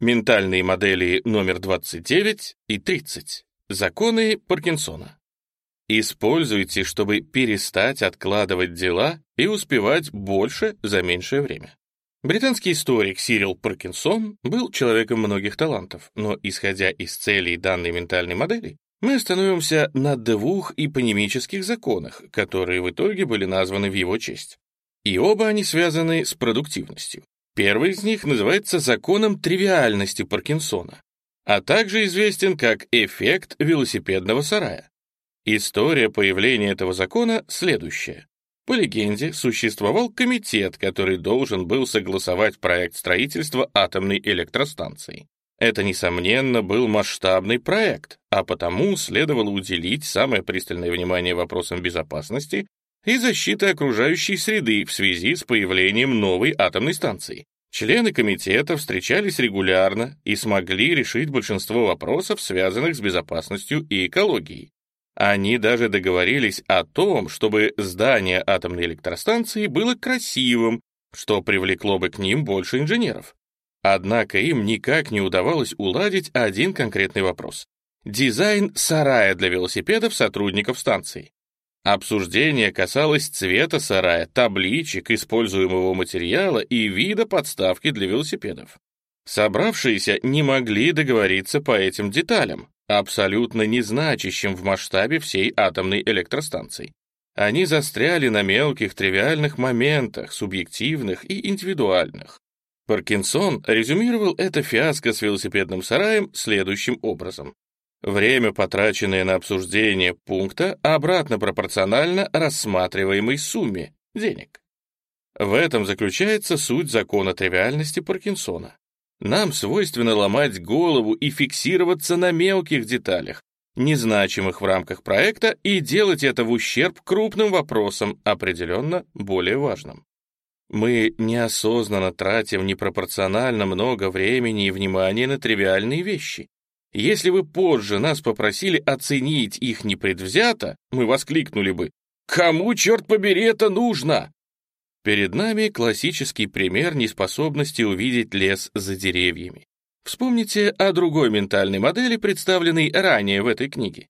Ментальные модели номер 29 и 30. Законы Паркинсона. Используйте, чтобы перестать откладывать дела и успевать больше за меньшее время. Британский историк Сирил Паркинсон был человеком многих талантов, но, исходя из целей данной ментальной модели, мы остановимся на двух ипонемических законах, которые в итоге были названы в его честь. И оба они связаны с продуктивностью. Первый из них называется законом тривиальности Паркинсона, а также известен как эффект велосипедного сарая. История появления этого закона следующая. По легенде, существовал комитет, который должен был согласовать проект строительства атомной электростанции. Это, несомненно, был масштабный проект, а потому следовало уделить самое пристальное внимание вопросам безопасности и защиты окружающей среды в связи с появлением новой атомной станции. Члены комитета встречались регулярно и смогли решить большинство вопросов, связанных с безопасностью и экологией. Они даже договорились о том, чтобы здание атомной электростанции было красивым, что привлекло бы к ним больше инженеров. Однако им никак не удавалось уладить один конкретный вопрос — дизайн сарая для велосипедов сотрудников станции. Обсуждение касалось цвета сарая, табличек, используемого материала и вида подставки для велосипедов. Собравшиеся не могли договориться по этим деталям, абсолютно незначащим в масштабе всей атомной электростанции. Они застряли на мелких тривиальных моментах, субъективных и индивидуальных. Паркинсон резюмировал это фиаско с велосипедным сараем следующим образом. Время, потраченное на обсуждение пункта, обратно пропорционально рассматриваемой сумме денег. В этом заключается суть закона тривиальности Паркинсона. Нам свойственно ломать голову и фиксироваться на мелких деталях, незначимых в рамках проекта, и делать это в ущерб крупным вопросам, определенно более важным. Мы неосознанно тратим непропорционально много времени и внимания на тривиальные вещи, если бы позже нас попросили оценить их непредвзято, мы воскликнули бы «Кому, черт побери, это нужно?» Перед нами классический пример неспособности увидеть лес за деревьями. Вспомните о другой ментальной модели, представленной ранее в этой книге.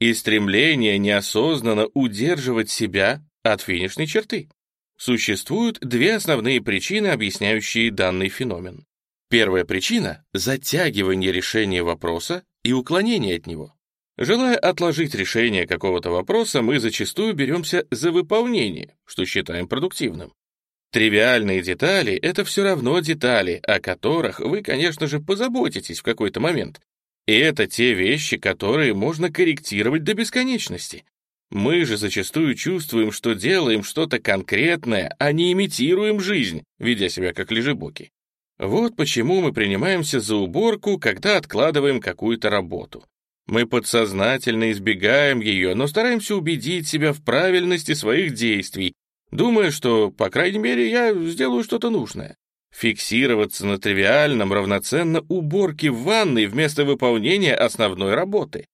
И стремление неосознанно удерживать себя от финишной черты. Существуют две основные причины, объясняющие данный феномен. Первая причина — затягивание решения вопроса и уклонение от него. Желая отложить решение какого-то вопроса, мы зачастую беремся за выполнение, что считаем продуктивным. Тривиальные детали — это все равно детали, о которых вы, конечно же, позаботитесь в какой-то момент. И это те вещи, которые можно корректировать до бесконечности. Мы же зачастую чувствуем, что делаем что-то конкретное, а не имитируем жизнь, ведя себя как лежебоки. Вот почему мы принимаемся за уборку, когда откладываем какую-то работу. Мы подсознательно избегаем ее, но стараемся убедить себя в правильности своих действий, думая, что, по крайней мере, я сделаю что-то нужное. Фиксироваться на тривиальном равноценно уборке в ванной вместо выполнения основной работы.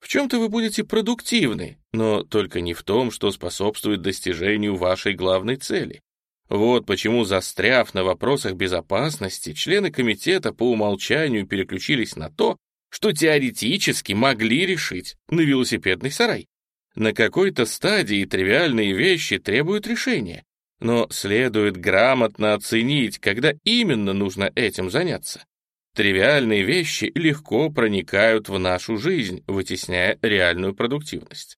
В чем-то вы будете продуктивны, но только не в том, что способствует достижению вашей главной цели. Вот почему, застряв на вопросах безопасности, члены комитета по умолчанию переключились на то, что теоретически могли решить на велосипедный сарай. На какой-то стадии тривиальные вещи требуют решения, но следует грамотно оценить, когда именно нужно этим заняться. Тривиальные вещи легко проникают в нашу жизнь, вытесняя реальную продуктивность.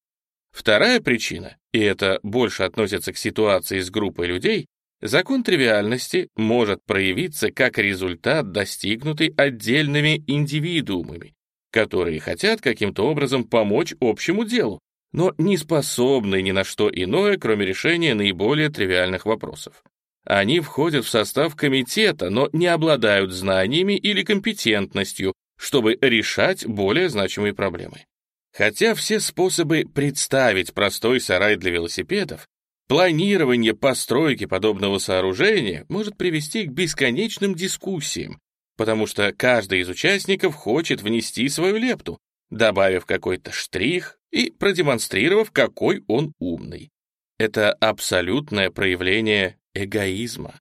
Вторая причина, и это больше относится к ситуации с группой людей, Закон тривиальности может проявиться как результат, достигнутый отдельными индивидуумами, которые хотят каким-то образом помочь общему делу, но не способны ни на что иное, кроме решения наиболее тривиальных вопросов. Они входят в состав комитета, но не обладают знаниями или компетентностью, чтобы решать более значимые проблемы. Хотя все способы представить простой сарай для велосипедов Планирование постройки подобного сооружения может привести к бесконечным дискуссиям, потому что каждый из участников хочет внести свою лепту, добавив какой-то штрих и продемонстрировав, какой он умный. Это абсолютное проявление эгоизма.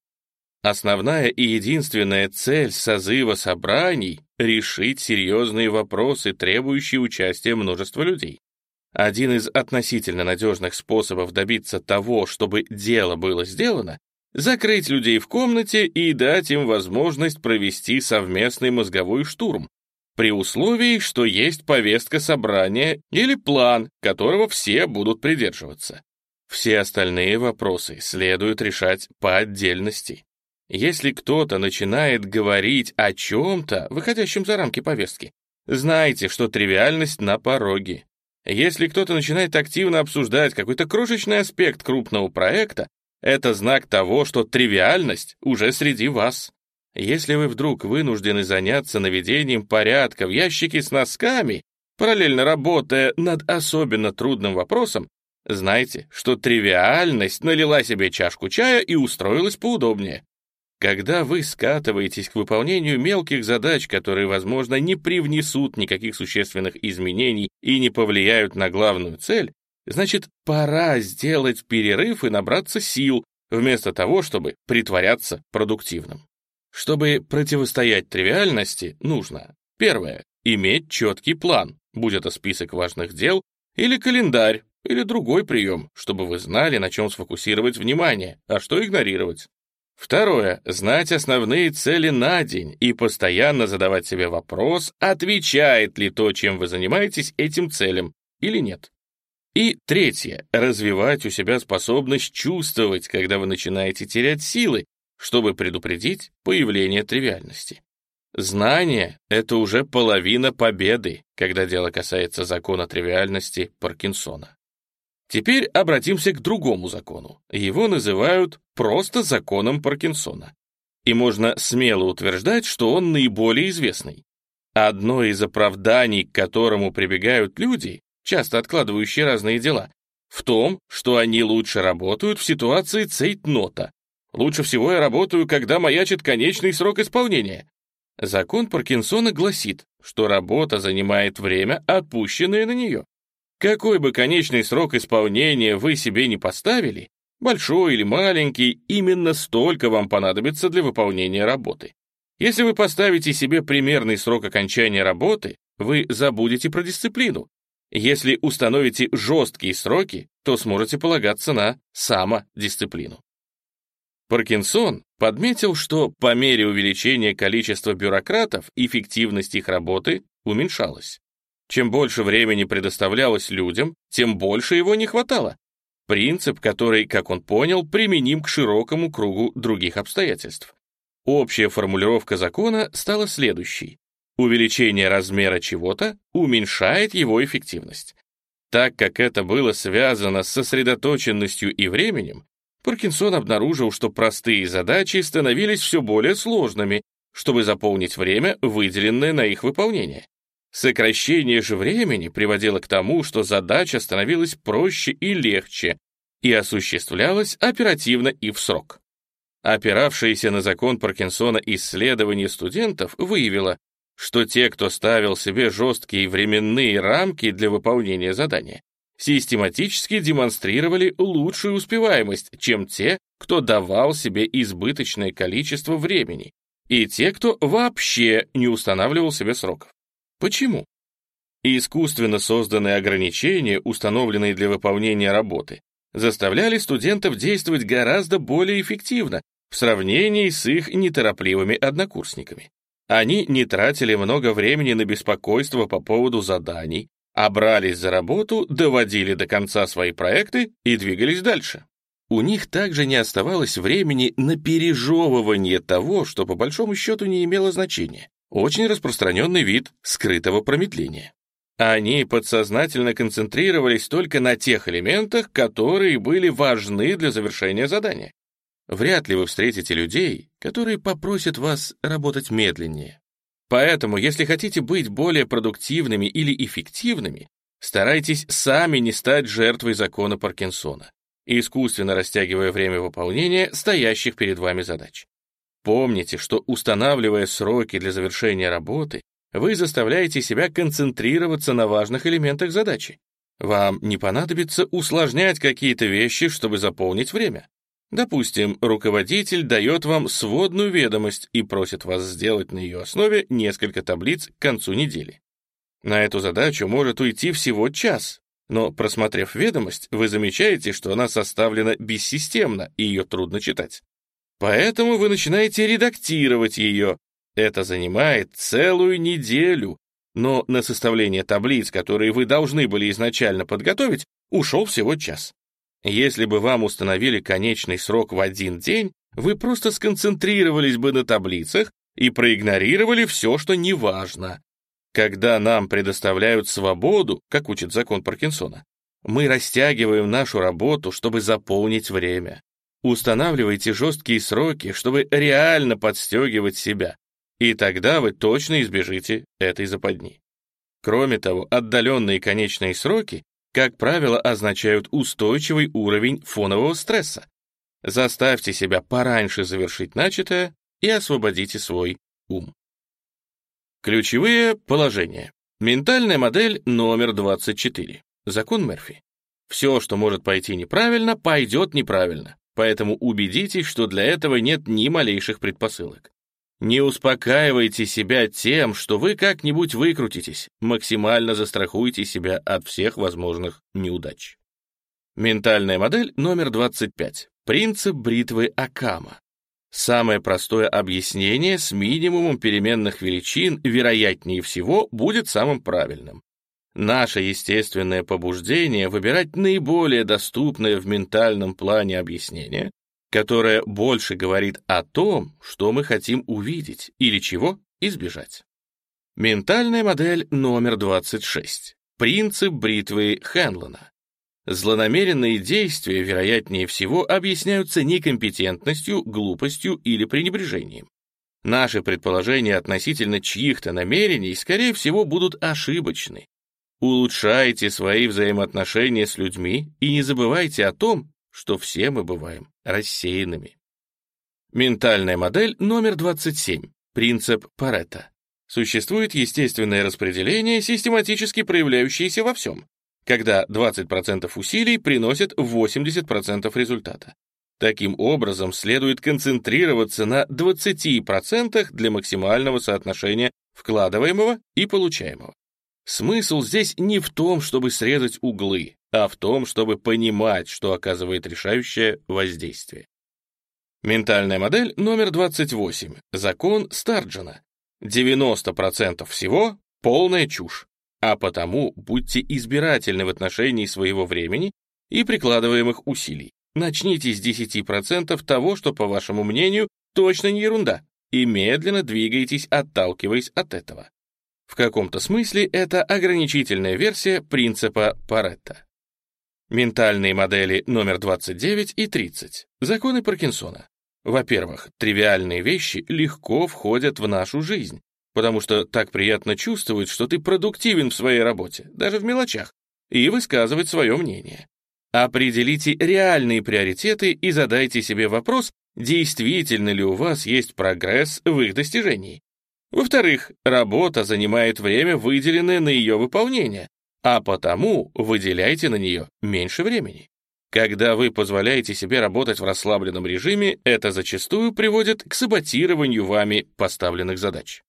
Основная и единственная цель созыва собраний — решить серьезные вопросы, требующие участия множества людей. Один из относительно надежных способов добиться того, чтобы дело было сделано, закрыть людей в комнате и дать им возможность провести совместный мозговой штурм, при условии, что есть повестка собрания или план, которого все будут придерживаться. Все остальные вопросы следует решать по отдельности. Если кто-то начинает говорить о чем-то, выходящем за рамки повестки, знайте, что тривиальность на пороге. Если кто-то начинает активно обсуждать какой-то крошечный аспект крупного проекта, это знак того, что тривиальность уже среди вас. Если вы вдруг вынуждены заняться наведением порядка в ящике с носками, параллельно работая над особенно трудным вопросом, знайте, что тривиальность налила себе чашку чая и устроилась поудобнее. Когда вы скатываетесь к выполнению мелких задач, которые, возможно, не привнесут никаких существенных изменений и не повлияют на главную цель, значит, пора сделать перерыв и набраться сил, вместо того, чтобы притворяться продуктивным. Чтобы противостоять тривиальности, нужно первое — иметь четкий план, будь это список важных дел или календарь, или другой прием, чтобы вы знали, на чем сфокусировать внимание, а что игнорировать. Второе — знать основные цели на день и постоянно задавать себе вопрос, отвечает ли то, чем вы занимаетесь, этим целям или нет. И третье — развивать у себя способность чувствовать, когда вы начинаете терять силы, чтобы предупредить появление тривиальности. Знание — это уже половина победы, когда дело касается закона тривиальности Паркинсона. Теперь обратимся к другому закону. Его называют просто законом Паркинсона. И можно смело утверждать, что он наиболее известный. Одно из оправданий, к которому прибегают люди, часто откладывающие разные дела, в том, что они лучше работают в ситуации цейтнота. Лучше всего я работаю, когда маячит конечный срок исполнения. Закон Паркинсона гласит, что работа занимает время, отпущенное на нее. Какой бы конечный срок исполнения вы себе не поставили, большой или маленький, именно столько вам понадобится для выполнения работы. Если вы поставите себе примерный срок окончания работы, вы забудете про дисциплину. Если установите жесткие сроки, то сможете полагаться на самодисциплину. Паркинсон подметил, что по мере увеличения количества бюрократов эффективность их работы уменьшалась. Чем больше времени предоставлялось людям, тем больше его не хватало. Принцип, который, как он понял, применим к широкому кругу других обстоятельств. Общая формулировка закона стала следующей. Увеличение размера чего-то уменьшает его эффективность. Так как это было связано с сосредоточенностью и временем, Паркинсон обнаружил, что простые задачи становились все более сложными, чтобы заполнить время, выделенное на их выполнение. Сокращение же времени приводило к тому, что задача становилась проще и легче и осуществлялась оперативно и в срок. Опиравшееся на закон Паркинсона исследование студентов выявило, что те, кто ставил себе жесткие временные рамки для выполнения задания, систематически демонстрировали лучшую успеваемость, чем те, кто давал себе избыточное количество времени, и те, кто вообще не устанавливал себе сроков. Почему? Искусственно созданные ограничения, установленные для выполнения работы, заставляли студентов действовать гораздо более эффективно в сравнении с их неторопливыми однокурсниками. Они не тратили много времени на беспокойство по поводу заданий, а брались за работу, доводили до конца свои проекты и двигались дальше. У них также не оставалось времени на пережевывание того, что по большому счету не имело значения. Очень распространенный вид скрытого промедления. Они подсознательно концентрировались только на тех элементах, которые были важны для завершения задания. Вряд ли вы встретите людей, которые попросят вас работать медленнее. Поэтому, если хотите быть более продуктивными или эффективными, старайтесь сами не стать жертвой закона Паркинсона, искусственно растягивая время выполнения стоящих перед вами задач. Помните, что устанавливая сроки для завершения работы, вы заставляете себя концентрироваться на важных элементах задачи. Вам не понадобится усложнять какие-то вещи, чтобы заполнить время. Допустим, руководитель дает вам сводную ведомость и просит вас сделать на ее основе несколько таблиц к концу недели. На эту задачу может уйти всего час, но, просмотрев ведомость, вы замечаете, что она составлена бессистемно и ее трудно читать. Поэтому вы начинаете редактировать ее. Это занимает целую неделю, но на составление таблиц, которые вы должны были изначально подготовить, ушел всего час. Если бы вам установили конечный срок в один день, вы просто сконцентрировались бы на таблицах и проигнорировали все, что не важно. Когда нам предоставляют свободу, как учит закон Паркинсона, мы растягиваем нашу работу, чтобы заполнить время. Устанавливайте жесткие сроки, чтобы реально подстегивать себя, и тогда вы точно избежите этой западни. Кроме того, отдаленные конечные сроки, как правило, означают устойчивый уровень фонового стресса. Заставьте себя пораньше завершить начатое и освободите свой ум. Ключевые положения. Ментальная модель номер 24. Закон Мерфи. Все, что может пойти неправильно, пойдет неправильно. Поэтому убедитесь, что для этого нет ни малейших предпосылок. Не успокаивайте себя тем, что вы как-нибудь выкрутитесь, максимально застрахуйте себя от всех возможных неудач. Ментальная модель номер 25. Принцип бритвы Акама. Самое простое объяснение с минимумом переменных величин, вероятнее всего, будет самым правильным. Наше естественное побуждение выбирать наиболее доступное в ментальном плане объяснение, которая больше говорит о том, что мы хотим увидеть или чего избежать. Ментальная модель номер 26. Принцип бритвы Хенлона. Злонамеренные действия, вероятнее всего, объясняются некомпетентностью, глупостью или пренебрежением. Наши предположения относительно чьих-то намерений, скорее всего, будут ошибочны. Улучшайте свои взаимоотношения с людьми и не забывайте о том, что все мы бываем рассеянными. Ментальная модель номер 27. Принцип Паретта. Существует естественное распределение, систематически проявляющееся во всем, когда 20% усилий приносят 80% результата. Таким образом, следует концентрироваться на 20% для максимального соотношения вкладываемого и получаемого. Смысл здесь не в том, чтобы срезать углы, а в том, чтобы понимать, что оказывает решающее воздействие. Ментальная модель номер 28. Закон Старджена. 90% всего — полная чушь, а потому будьте избирательны в отношении своего времени и прикладываемых усилий. Начните с 10% того, что, по вашему мнению, точно не ерунда, и медленно двигайтесь, отталкиваясь от этого. В каком-то смысле это ограничительная версия принципа Паретта. Ментальные модели номер 29 и 30. Законы Паркинсона. Во-первых, тривиальные вещи легко входят в нашу жизнь, потому что так приятно чувствовать, что ты продуктивен в своей работе, даже в мелочах, и высказывать свое мнение. Определите реальные приоритеты и задайте себе вопрос, действительно ли у вас есть прогресс в их достижении. Во-вторых, работа занимает время, выделенное на ее выполнение, а потому выделяйте на нее меньше времени. Когда вы позволяете себе работать в расслабленном режиме, это зачастую приводит к саботированию вами поставленных задач.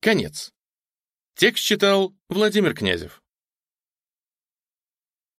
Конец. Текст читал Владимир Князев.